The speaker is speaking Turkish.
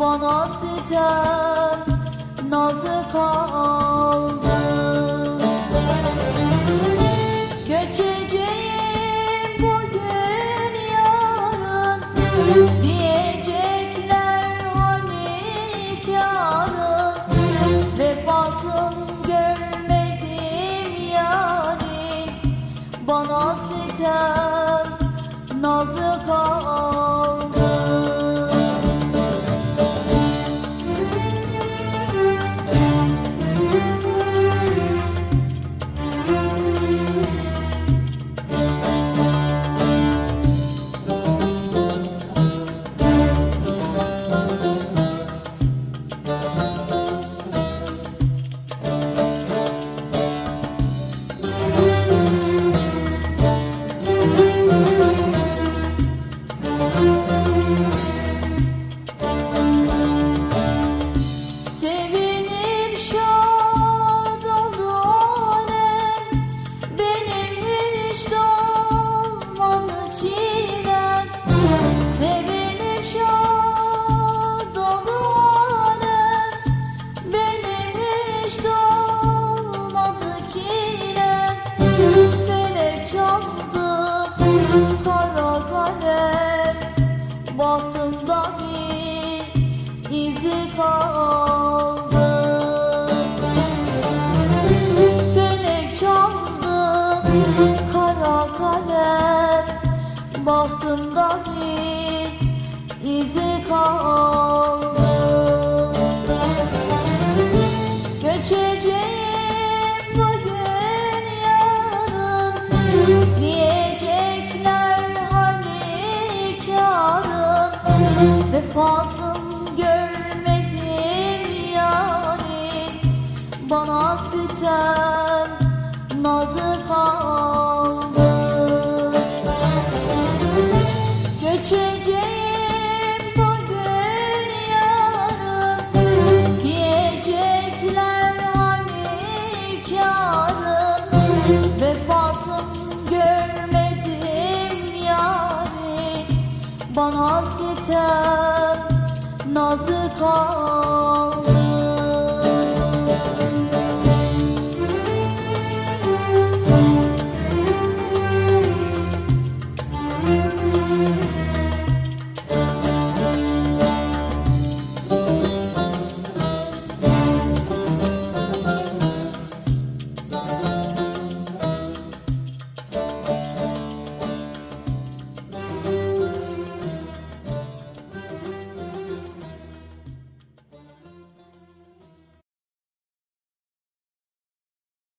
Bana sitem nazı kaldı. Göçeceğim bugün yarın Diyecekler hani karın Vefasın görmedim yari Bana sitem nazı kaldı Bir izi kaldı. Felek çaldı kara kalem. Bahtımda bir izi kaldı Vefasın görmedim yani. Bana sitem nazı kaldı. Göçeceğim bugün yarın. Diyecekler hani karın Vefasın görmedim yani. Bana sitem Oh.